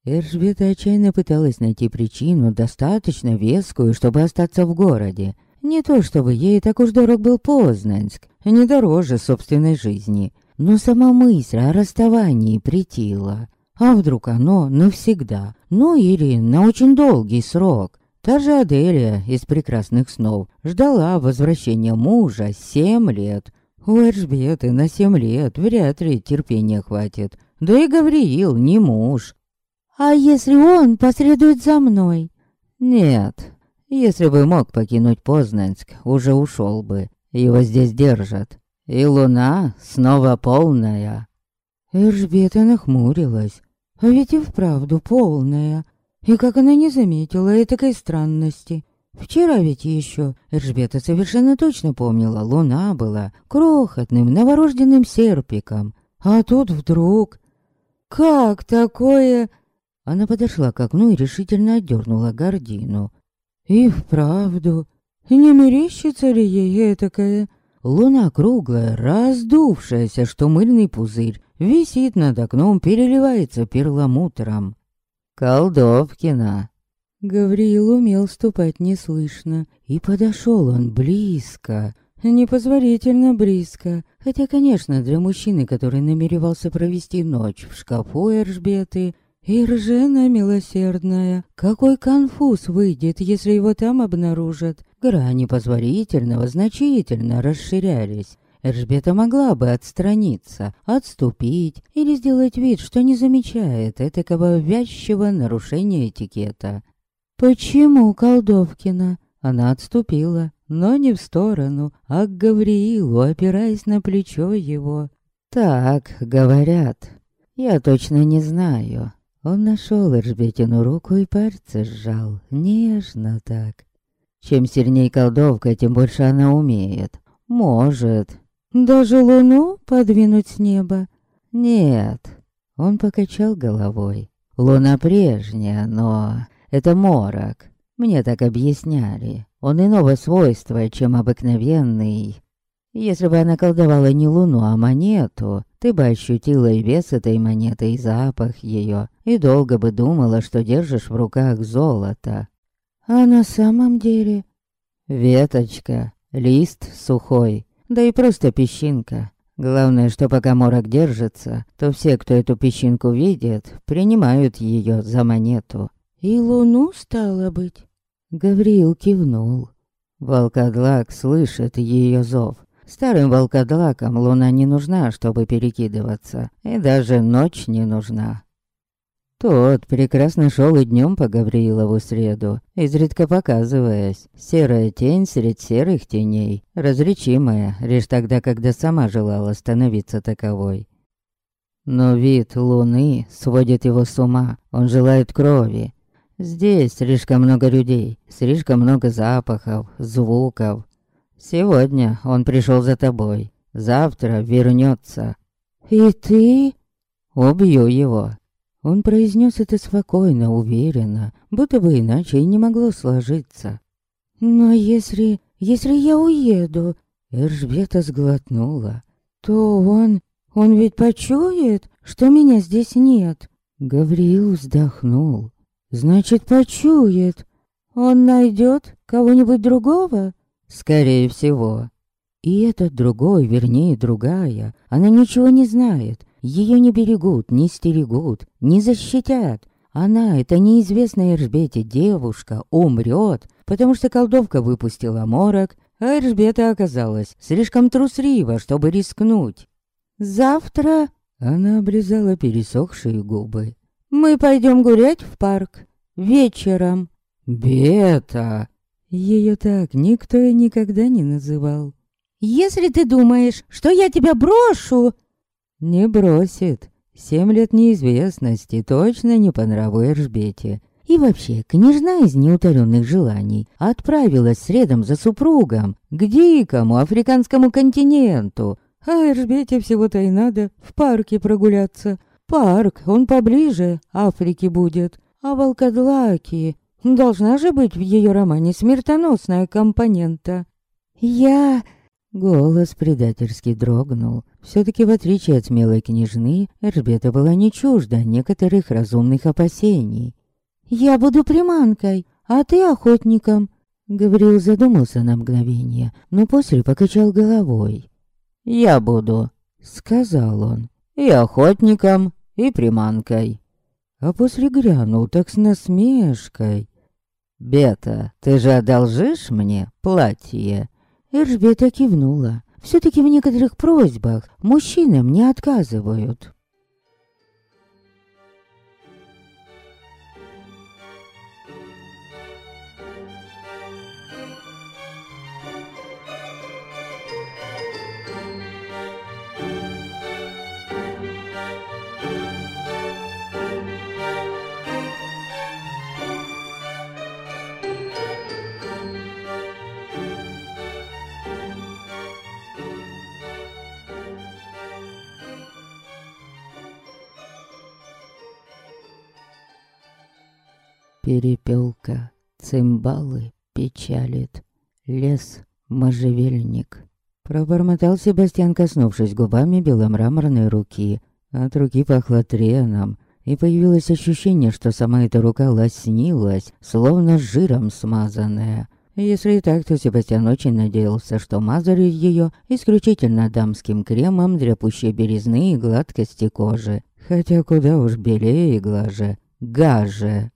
-а отчаянно пыталась найти причину, достаточно вескую, чтобы остаться в городе. Не то чтобы ей так уж дорог был Познанск, не дороже собственной жизни. Но сама мысль о расставании притила. А вдруг оно навсегда? Ну или на очень долгий срок? Та же Аделия из «Прекрасных снов» ждала возвращения мужа семь лет. У Эржбеты на семь лет вряд ли терпения хватит. Да и Гавриил не муж. «А если он последует за мной?» «Нет. Если бы мог покинуть Познанск, уже ушел бы. Его здесь держат. И луна снова полная». Эржбета нахмурилась. А ведь и вправду полная. И как она не заметила этакой странности. Вчера ведь еще Эржбета совершенно точно помнила, луна была крохотным новорожденным серпиком. А тут вдруг... Как такое... Она подошла к окну и решительно отдернула гордину. И вправду, не мерещится ли ей этакая... Луна круглая, раздувшаяся, что мыльный пузырь, висит над окном, переливается перламутром. Колдовкина. Гавриил умел ступать неслышно, и подошел он близко, непозволительно близко. Хотя, конечно, для мужчины, который намеревался провести ночь в шкафу Эржбеты, Иржена милосердная, какой конфуз выйдет, если его там обнаружат. Грани позволительного значительно расширялись. Эржбета могла бы отстраниться, отступить или сделать вид, что не замечает этакого вязчего нарушения этикета. «Почему, Колдовкина?» Она отступила, но не в сторону, а к Гавриилу, опираясь на плечо его. «Так, говорят. Я точно не знаю». Он нашел Эржбетину руку и пальцы сжал, нежно так. Чем сильней колдовка, тем больше она умеет. Может, даже луну подвинуть с неба? Нет. Он покачал головой. Луна прежняя, но это морок. Мне так объясняли. Он иного свойства, чем обыкновенный. Если бы она колдовала не луну, а монету, ты бы ощутила и вес этой монеты, и запах ее, и долго бы думала, что держишь в руках золото. А на самом деле... Веточка, лист сухой, да и просто песчинка. Главное, что пока морок держится, то все, кто эту песчинку видит, принимают ее за монету. «И луну, стало быть?» Гавриил кивнул. Волкодлак слышит ее зов. Старым волкодлакам луна не нужна, чтобы перекидываться, и даже ночь не нужна. Тот прекрасно шел и днем по Гавриилову среду, изредка показываясь. Серая тень средь серых теней, различимая лишь тогда, когда сама желала становиться таковой. Но вид луны сводит его с ума, он желает крови. Здесь слишком много людей, слишком много запахов, звуков. Сегодня он пришел за тобой, завтра вернется. «И ты?» «Убью его, он произнес это спокойно, уверенно, будто бы иначе и не могло сложиться. «Но если... если я уеду...» Эржбета сглотнула. «То он... он ведь почует, что меня здесь нет?» Гавриил вздохнул. Значит, почует. Он найдет кого-нибудь другого? Скорее всего. И этот другой, вернее, другая, она ничего не знает. Ее не берегут, не стерегут, не защитят. Она, эта неизвестная Эржбете девушка, умрет, потому что колдовка выпустила морок, а Эржбета оказалась слишком труслива, чтобы рискнуть. «Завтра...» — она обрезала пересохшие губы. «Мы пойдем гулять в парк. Вечером». «Бета!» Ее так никто и никогда не называл. «Если ты думаешь, что я тебя брошу...» «Не бросит. Семь лет неизвестности точно не по нраву Эржбете. И вообще, княжна из неутоленных желаний отправилась средом за супругом к дикому африканскому континенту. А Эржбете всего-то и надо в парке прогуляться. Парк, он поближе Африки будет. А волкодлаки... Должна же быть в ее романе смертоносная компонента. Я... Голос предательски дрогнул. Все-таки в отличие от смелой княжны, Эржбета была не чужда некоторых разумных опасений. «Я буду приманкой, а ты охотником», — Гавриил задумался на мгновение, но после покачал головой. «Я буду», — сказал он, — «и охотником, и приманкой». А после грянул так с насмешкой. «Бета, ты же одолжишь мне платье?» Эржбета кивнула. Все-таки в некоторых просьбах мужчинам не отказывают. Перепелка, цимбалы печалит, лес можжевельник. Пробормотал Себастьян, коснувшись губами беломраморной руки. От руки пахло треном, и появилось ощущение, что сама эта рука лоснилась, словно жиром смазанная. Если и так, то Себастьян очень надеялся, что мазали ее исключительно дамским кремом для пущей березны и гладкости кожи. Хотя куда уж белее и глаже, гаже.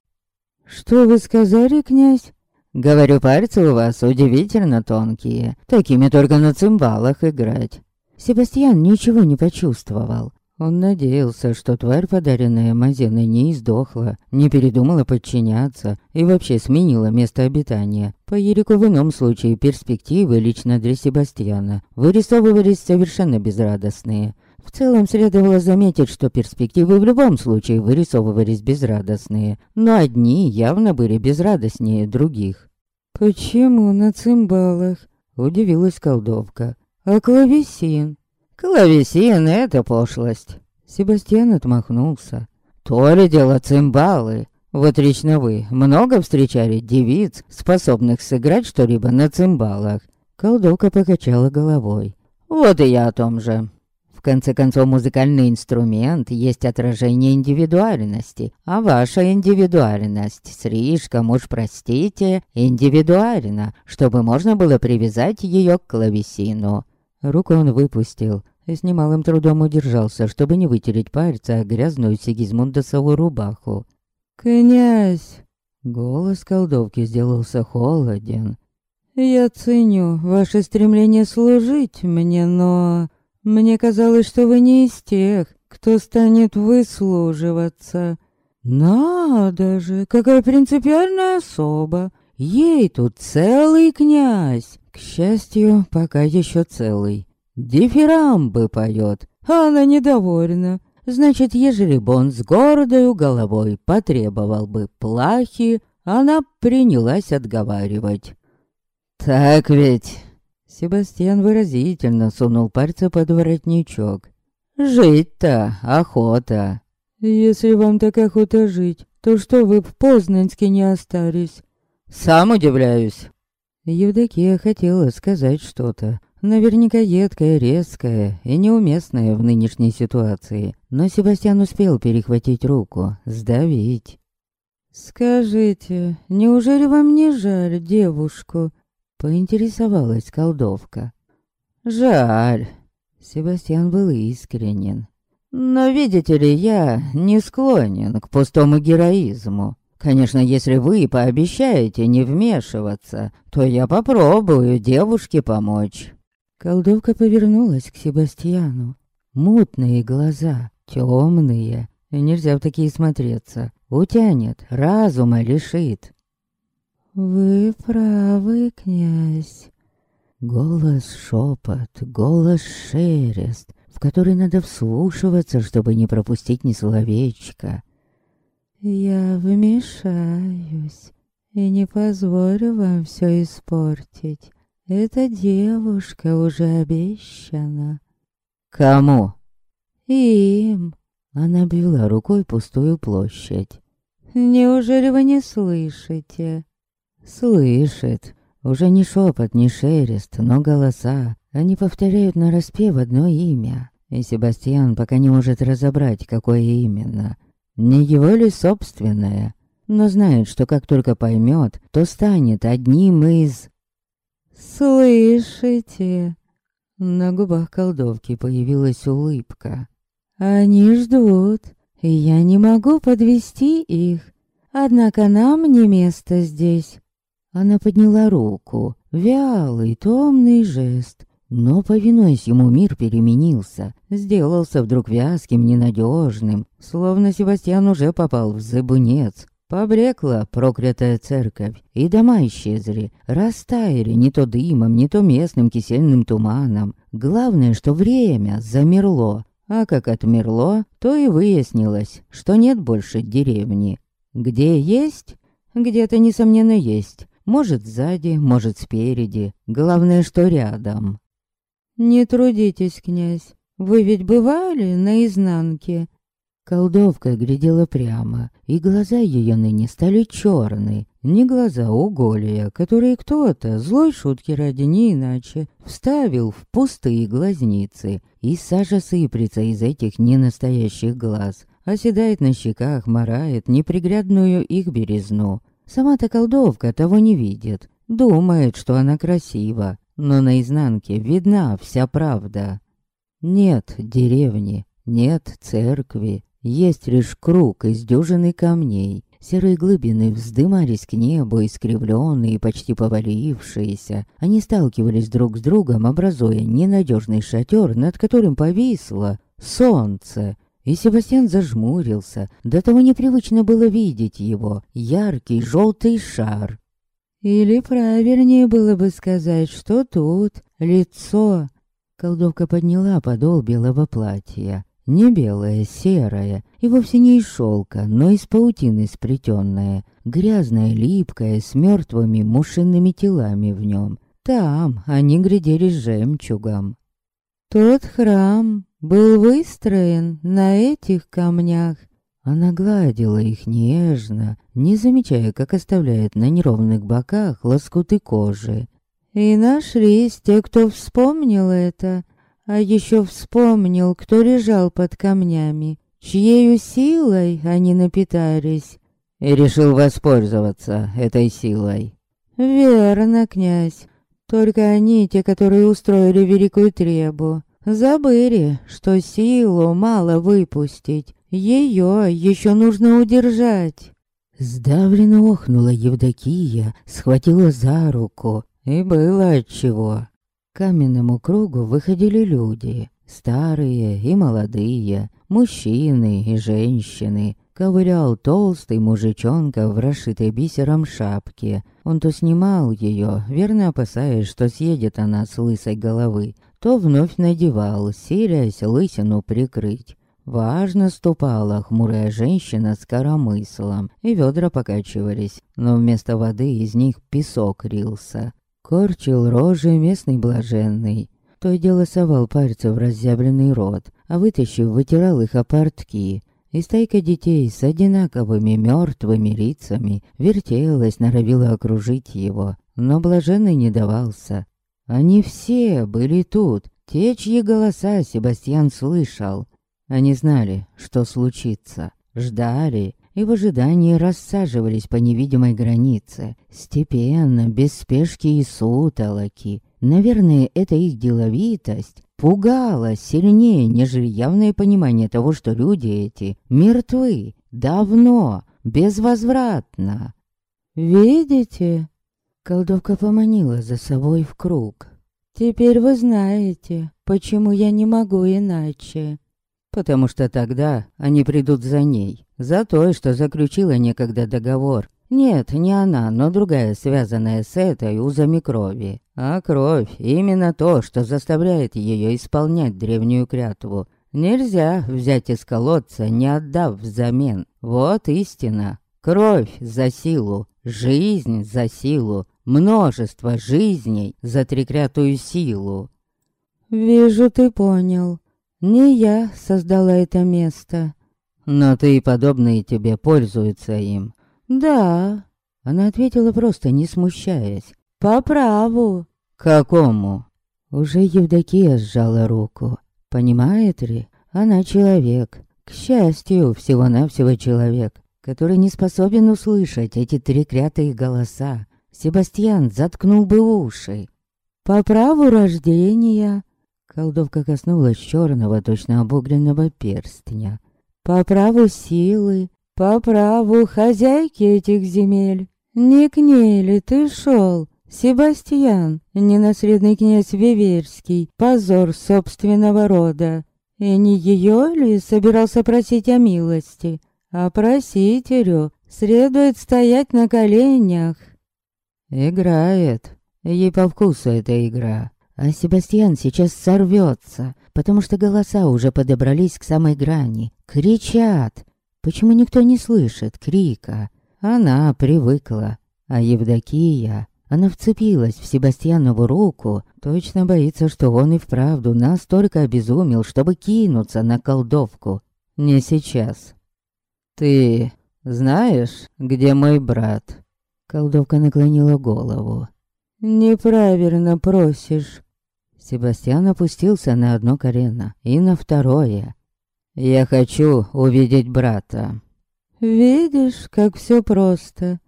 «Что вы сказали, князь?» «Говорю, пальцы у вас удивительно тонкие. Такими только на цимбалах играть». Себастьян ничего не почувствовал. Он надеялся, что тварь, подаренная Мазеной, не издохла, не передумала подчиняться и вообще сменила место обитания. По Ерику в ином случае перспективы лично для Себастьяна вырисовывались совершенно безрадостные. В целом следовало заметить, что перспективы в любом случае вырисовывались безрадостные, но одни явно были безрадостнее других. «Почему на цимбалах?» — удивилась колдовка. «А клавесин?» «Клавесин — это пошлость!» Себастьян отмахнулся. «То ли дело цимбалы!» Вот лично вы много встречали девиц, способных сыграть что-либо на цимбалах?» Колдовка покачала головой. «Вот и я о том же конце концов, музыкальный инструмент есть отражение индивидуальности, а ваша индивидуальность слишком уж, простите, индивидуальна, чтобы можно было привязать ее к клавесину. Руку он выпустил и с немалым трудом удержался, чтобы не вытереть пальцы о грязную Сигизмундасову рубаху. «Князь!» Голос колдовки сделался холоден. «Я ценю ваше стремление служить мне, но...» Мне казалось, что вы не из тех, кто станет выслуживаться. Надо же, какая принципиальная особа. Ей тут целый князь. К счастью, пока еще целый. Дифирамбы поет, а она недовольна. Значит, ежели бы он с гордою головой потребовал бы плахи, она принялась отговаривать. «Так ведь Себастьян выразительно сунул пальцы под воротничок. «Жить-то охота!» «Если вам так охота жить, то что вы в Познанске не остались?» «Сам удивляюсь!» Евдокия хотела сказать что-то, Наверняка едкая, резкая и неуместная в нынешней ситуации. Но Себастьян успел перехватить руку, сдавить. «Скажите, неужели вам не жаль девушку?» Поинтересовалась колдовка. «Жаль». Себастьян был искренен. «Но видите ли, я не склонен к пустому героизму. Конечно, если вы пообещаете не вмешиваться, то я попробую девушке помочь». Колдовка повернулась к Себастьяну. Мутные глаза, темные. Нельзя в такие смотреться. Утянет, разума лишит. «Вы правы, князь». Голос шепот, голос шерест, в который надо вслушиваться, чтобы не пропустить ни словечка. «Я вмешаюсь и не позволю вам все испортить. Эта девушка уже обещана». «Кому?» «Им». Она обвела рукой пустую площадь. «Неужели вы не слышите?» Слышит. Уже не шепот, не шерест, но голоса. Они повторяют на распев одно имя. И Себастьян пока не может разобрать, какое именно. Не его ли собственное? Но знает, что как только поймет, то станет одним из... «Слышите?» На губах колдовки появилась улыбка. «Они ждут, я не могу подвести их. Однако нам не место здесь. Она подняла руку. Вялый, томный жест. Но, повинуясь ему, мир переменился. Сделался вдруг вязким, ненадежным. Словно Себастьян уже попал в зыбунец. Поблекла проклятая церковь, и дома исчезли, растаяли не то дымом, не то местным кисельным туманом. Главное, что время замерло, а как отмерло, то и выяснилось, что нет больше деревни. Где есть? Где-то, несомненно, есть. Может, сзади, может, спереди. Главное, что рядом. «Не трудитесь, князь. Вы ведь бывали наизнанке?» Колдовка глядела прямо, и глаза ее ныне стали черные. Не глаза уголия, которые кто-то, злой шутки ради не иначе, вставил в пустые глазницы, и сажа сыплется из этих ненастоящих глаз, оседает на щеках, морает неприглядную их березну. Сама-то колдовка того не видит. Думает, что она красива, но наизнанке видна вся правда. Нет деревни, нет церкви, есть лишь круг из дюжины камней. Серые глыбины вздымались к небу, искривленные почти повалившиеся. Они сталкивались друг с другом, образуя ненадежный шатер, над которым повисло солнце. И Себастьян зажмурился. До того непривычно было видеть его. Яркий желтый шар. Или правильнее было бы сказать, что тут лицо. Колдовка подняла подол белого платья. Не белое, серое, и вовсе не из шелка, но из паутины сплетенное, грязное, липкое, с мертвыми мушиными телами в нем. Там они глядели с жемчугом. Тот храм был выстроен на этих камнях. Она гладила их нежно, не замечая, как оставляет на неровных боках лоскуты кожи. И нашлись те, кто вспомнил это, а еще вспомнил, кто лежал под камнями, чьею силой они напитались. И решил воспользоваться этой силой. Верно, князь. Только они, те, которые устроили великую требу, Забыли, что силу мало выпустить, ее еще нужно удержать. Сдавленно охнула Евдокия, схватила за руку, и было отчего. К каменному кругу выходили люди, старые и молодые, мужчины и женщины. Ковырял толстый мужичонка в расшитой бисером шапке. Он то снимал ее, верно опасаясь, что съедет она с лысой головы, то вновь надевал, силясь лысину прикрыть. Важно ступала хмурая женщина с коромыслом, и ведра покачивались, но вместо воды из них песок рился. Корчил рожи местный блаженный. То и дело совал пальцы в разъявленный рот, а вытащив, вытирал их о портки. И стайка детей с одинаковыми мертвыми лицами вертелась, норовила окружить его, но блаженный не давался. Они все были тут, те, чьи голоса Себастьян слышал. Они знали, что случится, ждали и в ожидании рассаживались по невидимой границе, степенно, без спешки и сутолоки. Наверное, эта их деловитость пугала сильнее, нежели явное понимание того, что люди эти мертвы, давно, безвозвратно. «Видите?» Колдовка поманила за собой в круг. «Теперь вы знаете, почему я не могу иначе». «Потому что тогда они придут за ней, за той, что заключила некогда договор. Нет, не она, но другая, связанная с этой узами крови. А кровь — именно то, что заставляет ее исполнять древнюю клятву. Нельзя взять из колодца, не отдав взамен. Вот истина. Кровь за силу, жизнь за силу, множество жизней за треклятую силу. «Вижу, ты понял. Не я создала это место». «Но ты и подобные тебе пользуются им». «Да», — она ответила просто, не смущаясь. «По праву». «Какому?» Уже Евдокия сжала руку. Понимает ли? Она человек. К счастью, всего-навсего человек, который не способен услышать эти треклятые голоса. Себастьян заткнул бы уши. «По праву рождения...» Колдовка коснулась черного, точно обугленного перстня. «По праву силы, по праву хозяйки этих земель. Не к ней ли ты шел, Себастьян, ненаследный князь Виверский, позор собственного рода. И не ее ли собирался просить о милости? А просителю следует стоять на коленях. Играет. Ей по вкусу эта игра. А Себастьян сейчас сорвется, потому что голоса уже подобрались к самой грани. Кричат. Почему никто не слышит крика? Она привыкла. А Евдокия... Она вцепилась в Себастьянову руку, точно боится, что он и вправду настолько обезумел, чтобы кинуться на колдовку. Не сейчас. «Ты знаешь, где мой брат?» Колдовка наклонила голову. «Неправильно просишь». Себастьян опустился на одно колено и на второе. «Я хочу увидеть брата». «Видишь, как все просто.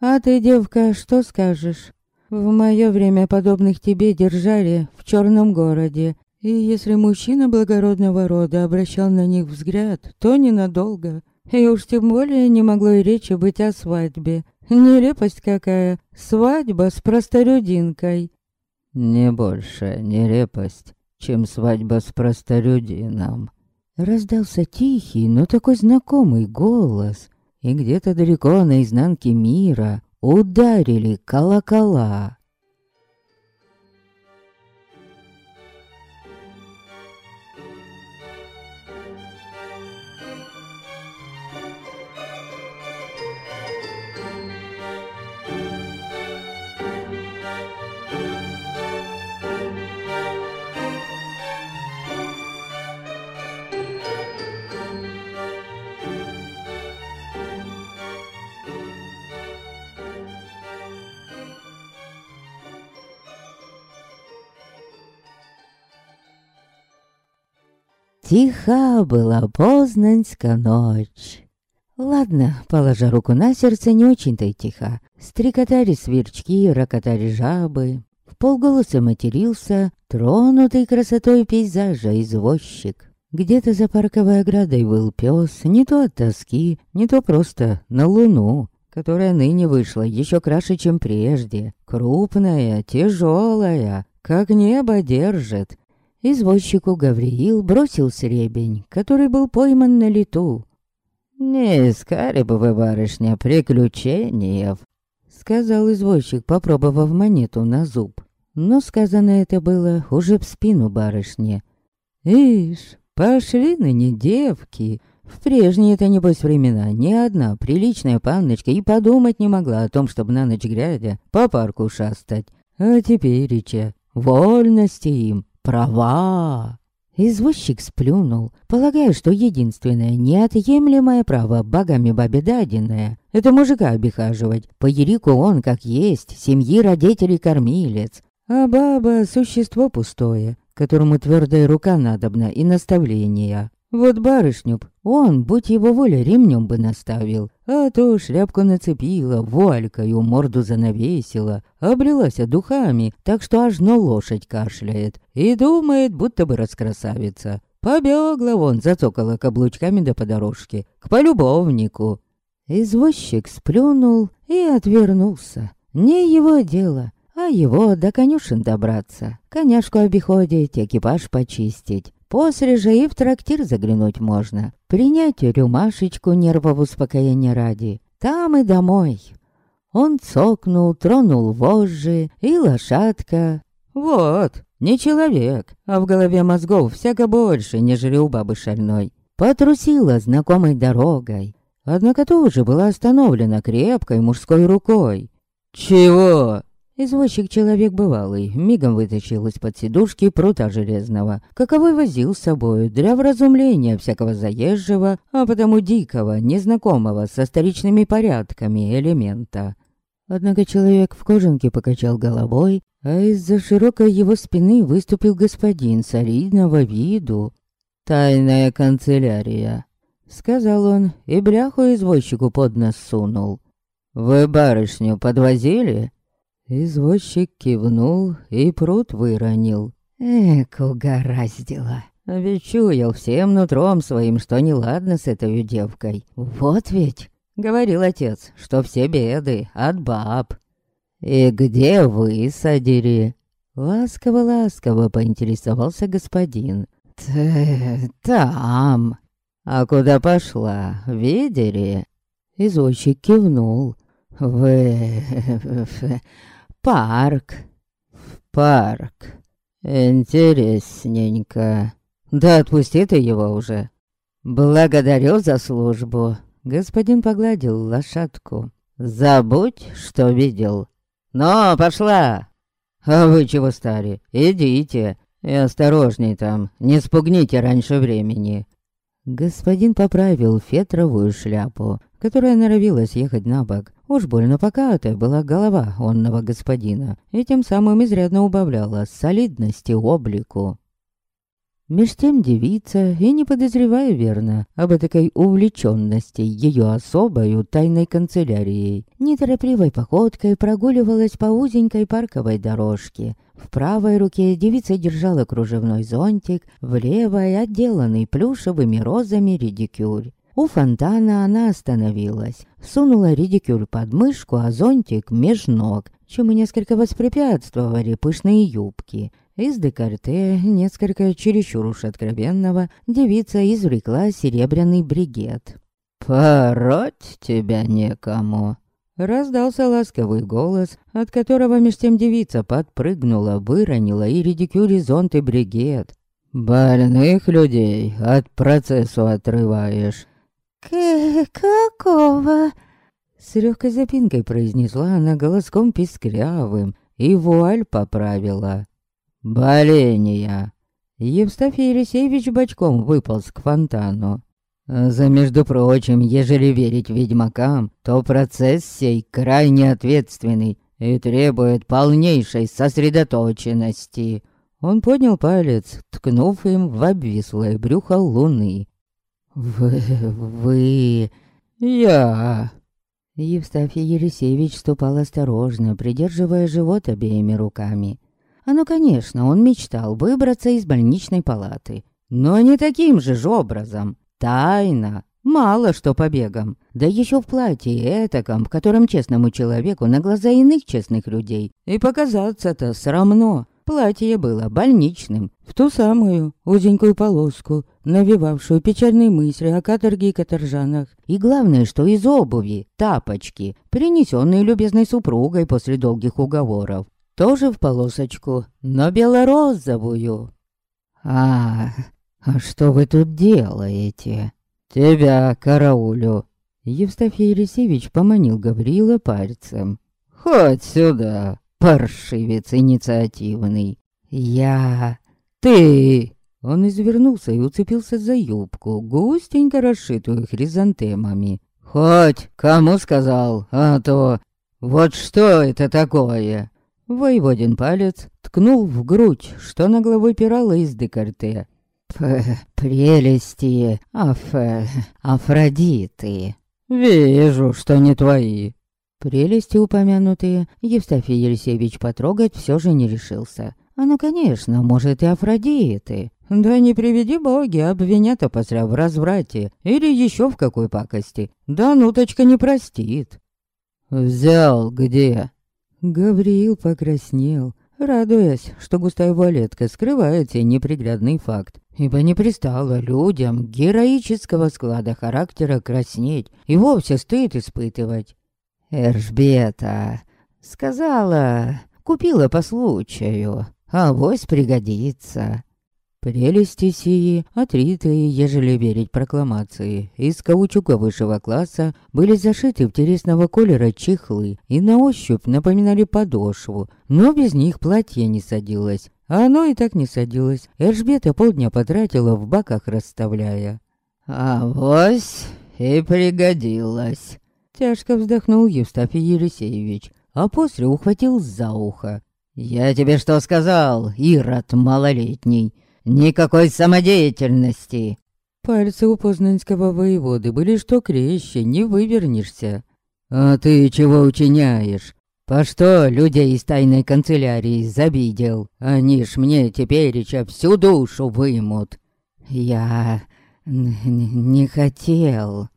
А ты, девка, что скажешь? В мое время подобных тебе держали в черном городе. И если мужчина благородного рода обращал на них взгляд, то ненадолго. И уж тем более не могло и речи быть о свадьбе. Нелепость какая. Свадьба с простолюдинкой. Не больше нелепость, чем свадьба с простолюдином. Раздался тихий, но такой знакомый голос и где-то далеко на изнанке мира ударили колокола. Тиха была познаньска ночь. Ладно, положа руку на сердце, не очень-то и тихо. Стрекотали сверчки, рокотали жабы. В полголоса матерился, тронутый красотой пейзажа извозчик. Где-то за парковой оградой был пес, не то от тоски, не то просто на луну, которая ныне вышла еще краше, чем прежде. Крупная, тяжелая, как небо держит, Извозчику Гавриил бросил сребень, который был пойман на лету. «Не искали бы вы, барышня, приключений», — сказал извозчик, попробовав монету на зуб. Но сказано это было уже в спину барышне. «Ишь, пошли ныне девки!» В прежние-то, небось, времена ни одна приличная панночка и подумать не могла о том, чтобы на ночь глядя по парку шастать. А теперь, Ича, вольности им, права. Извозчик сплюнул, полагая, что единственное неотъемлемое право богами бабе даденное — это мужика обихаживать. По Ерику он, как есть, семьи родителей кормилец. А баба — существо пустое, которому твердая рука надобна и наставления. Вот барышню он, будь его воля, ремнем бы наставил, а то шляпку нацепила, вуалькою морду занавесила, облилась духами, так что аж на лошадь кашляет, и думает, будто бы раскрасавица. Побегла вон, зацокала каблучками до подорожки, к полюбовнику. Извозчик сплюнул и отвернулся. Не его дело, а его до конюшен добраться, коняшку обиходить, экипаж почистить. После же и в трактир заглянуть можно, принять рюмашечку нервов успокоения ради. Там и домой. Он цокнул, тронул вожжи, и лошадка. Вот, не человек, а в голове мозгов всяко больше, нежели у бабы шальной. Потрусила знакомой дорогой, однако тоже была остановлена крепкой мужской рукой. «Чего?» Извозчик человек бывалый, мигом вытащил из-под сидушки прута железного, каковой возил с собой для вразумления всякого заезжего, а потому дикого, незнакомого со столичными порядками элемента. Однако человек в кожанке покачал головой, а из-за широкой его спины выступил господин солидного виду. «Тайная канцелярия», — сказал он, и бляху извозчику под нос сунул. «Вы барышню подвозили?» Извозчик кивнул и пруд выронил. Эк, угораздило. Ведь чуял всем нутром своим, что неладно с этой девкой. Вот ведь, говорил отец, что все беды от баб. «И где вы, садири?» Ласково-ласково поинтересовался господин. Т «Там». «А куда пошла, видели?» Извозчик кивнул. «Вы парк. В парк. Интересненько. Да отпусти ты его уже. Благодарю за службу. Господин погладил лошадку. Забудь, что видел. Но, пошла. А вы чего стали? Идите. И осторожней там, не спугните раньше времени. Господин поправил фетровую шляпу, которая норовилась ехать на бок. Уж больно покатая была голова онного господина, и тем самым изрядно убавляла солидности облику. Меж тем девица, и не подозревая верно об этой увлеченности ее особою тайной канцелярией, неторопливой походкой прогуливалась по узенькой парковой дорожке. В правой руке девица держала кружевной зонтик, в левой отделанный плюшевыми розами редикюль. У фонтана она остановилась, сунула редикюль под мышку, а зонтик меж ног, чему несколько воспрепятствовали пышные юбки. Из декольте, несколько чересчур уж откровенного, девица извлекла серебряный бригет. «Пороть тебя некому!» Раздался ласковый голос, от которого меж тем девица подпрыгнула, выронила и редикюль, зонт и бригет. «Больных людей от процессу отрываешь, К «Какого?» С легкой запинкой произнесла она голоском писклявым и вуаль поправила. «Боления!» Евстафий Елисеевич бочком выполз к фонтану. За, между прочим, ежели верить ведьмакам, то процесс сей крайне ответственный и требует полнейшей сосредоточенности. Он поднял палец, ткнув им в обвислое брюхо луны. «Вы... вы... я...» Евстафий Елисеевич ступал осторожно, придерживая живот обеими руками. А ну, конечно, он мечтал выбраться из больничной палаты. Но не таким же ж образом. Тайна. Мало что побегом. Да еще в платье этаком, в котором честному человеку на глаза иных честных людей. И показаться-то срамно. Платье было больничным, в ту самую узенькую полоску, навевавшую печальные мысли о каторге и каторжанах. И главное, что из обуви, тапочки, принесенные любезной супругой после долгих уговоров. Тоже в полосочку, но белорозовую. «А, а что вы тут делаете?» «Тебя караулю!» Евстафий Елисеевич поманил Гаврила пальцем. «Хоть сюда!» Паршивец инициативный. Я... Ты... Он извернулся и уцепился за юбку, густенько расшитую хризантемами. «Хоть кому сказал, а то... Вот что это такое?» Воеводин палец ткнул в грудь, что нагло выпирало из декольте. П «Прелести, аф... Афродиты». «Вижу, что не твои». Прелести упомянутые Евстафий Елисеевич потрогать все же не решился. А ну, конечно, может и Афродиты. Да не приведи боги, обвинят опосля в разврате или еще в какой пакости. Да нуточка не простит. «Взял где?» Гавриил покраснел, радуясь, что густая вуалетка скрывает сей неприглядный факт, ибо не пристало людям героического склада характера краснеть и вовсе стыд испытывать. «Эржбета, сказала, купила по случаю, а вось пригодится». Прелести сии, отритые, ежели верить прокламации, из каучука высшего класса были зашиты в телесного колера чехлы и на ощупь напоминали подошву, но без них платье не садилось. А оно и так не садилось. Эржбета полдня потратила в баках расставляя. «А вось и пригодилось!» Тяжко вздохнул Евстафий Елисеевич, а после ухватил за ухо. «Я тебе что сказал, Ирод малолетний?» Никакой самодеятельности. Пальцы у познанского воеводы были что крещи, не вывернешься. А ты чего учиняешь? По что людей из тайной канцелярии забидел? Они ж мне теперь всю душу вымут. Я не хотел.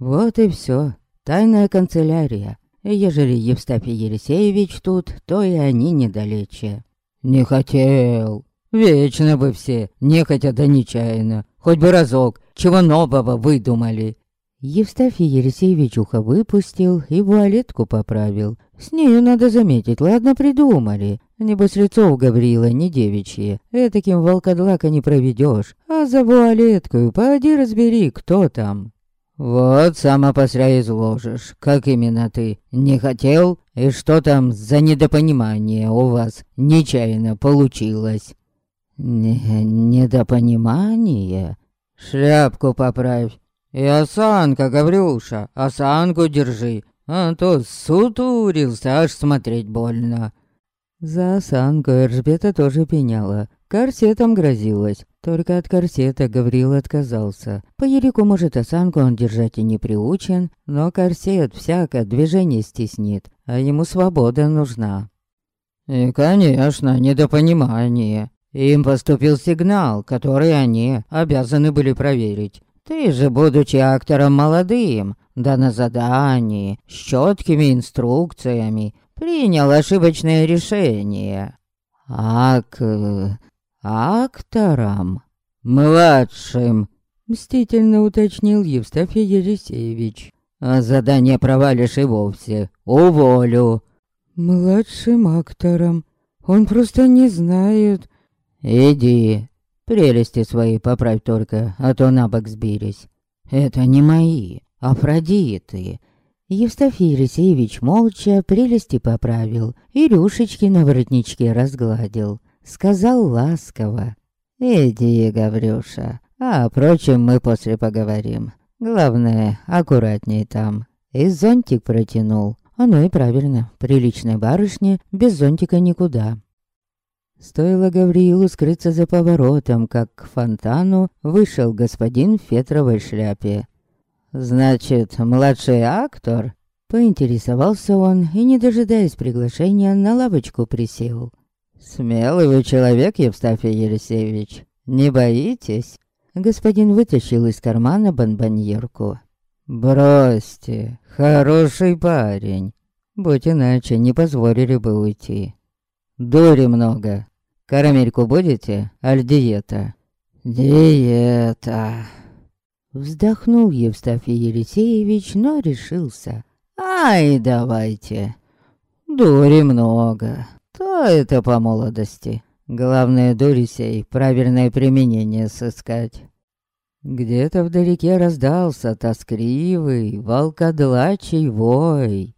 Вот и все. Тайная канцелярия. Ежели Евстафий Елисеевич тут, то и они недалече. Не хотел. Вечно бы все, нехотя да нечаянно. Хоть бы разок, чего нового выдумали. Евстафий Елисеевич ухо выпустил и вуалетку поправил. С нею, надо заметить, ладно придумали. Небось лицо у Гаврила не девичье. Этаким волкодлака не проведешь. А за вуалеткою поди разбери, кто там. Вот сама посря изложишь, как именно ты не хотел, и что там за недопонимание у вас нечаянно получилось. Не, недопонимание. Шляпку поправь. И осанка, Гаврюша, осанку держи. А то сутурился, аж смотреть больно. За осанку Эржбета тоже пеняла. Корсетом грозилась. Только от корсета Гаврил отказался. По Ерику, может, осанку он держать и не приучен, но корсет всякое движение стеснит, а ему свобода нужна. И, конечно, недопонимание. Им поступил сигнал, который они обязаны были проверить. Ты же, будучи актором молодым, да на задании, с четкими инструкциями, принял ошибочное решение. Ак... актором? Младшим, мстительно уточнил Евстафий Елисеевич. А задание провалишь и вовсе. Уволю. Младшим актором. Он просто не знает, «Иди, прелести свои поправь только, а то на бок сбились. Это не мои, Афродиты». Евстафий Елисеевич молча прелести поправил и рюшечки на воротничке разгладил. Сказал ласково. «Иди, Гаврюша, а впрочем мы после поговорим. Главное, аккуратней там». И зонтик протянул. Оно и правильно, приличной барышне без зонтика никуда. Стоило Гавриилу скрыться за поворотом, как к фонтану вышел господин в фетровой шляпе. «Значит, младший актор?» Поинтересовался он и, не дожидаясь приглашения, на лавочку присел. «Смелый вы человек, Евстафий Елисеевич. Не боитесь?» Господин вытащил из кармана бонбоньерку. «Бросьте, хороший парень. Будь иначе, не позволили бы уйти. Дури много. Карамельку будете? Аль диета? Диета. Вздохнул Евстафий Елисеевич, но решился. Ай, давайте. Дури много. То это по молодости. Главное, дури сей правильное применение сыскать. Где-то вдалеке раздался тоскливый, волкодлачий вой.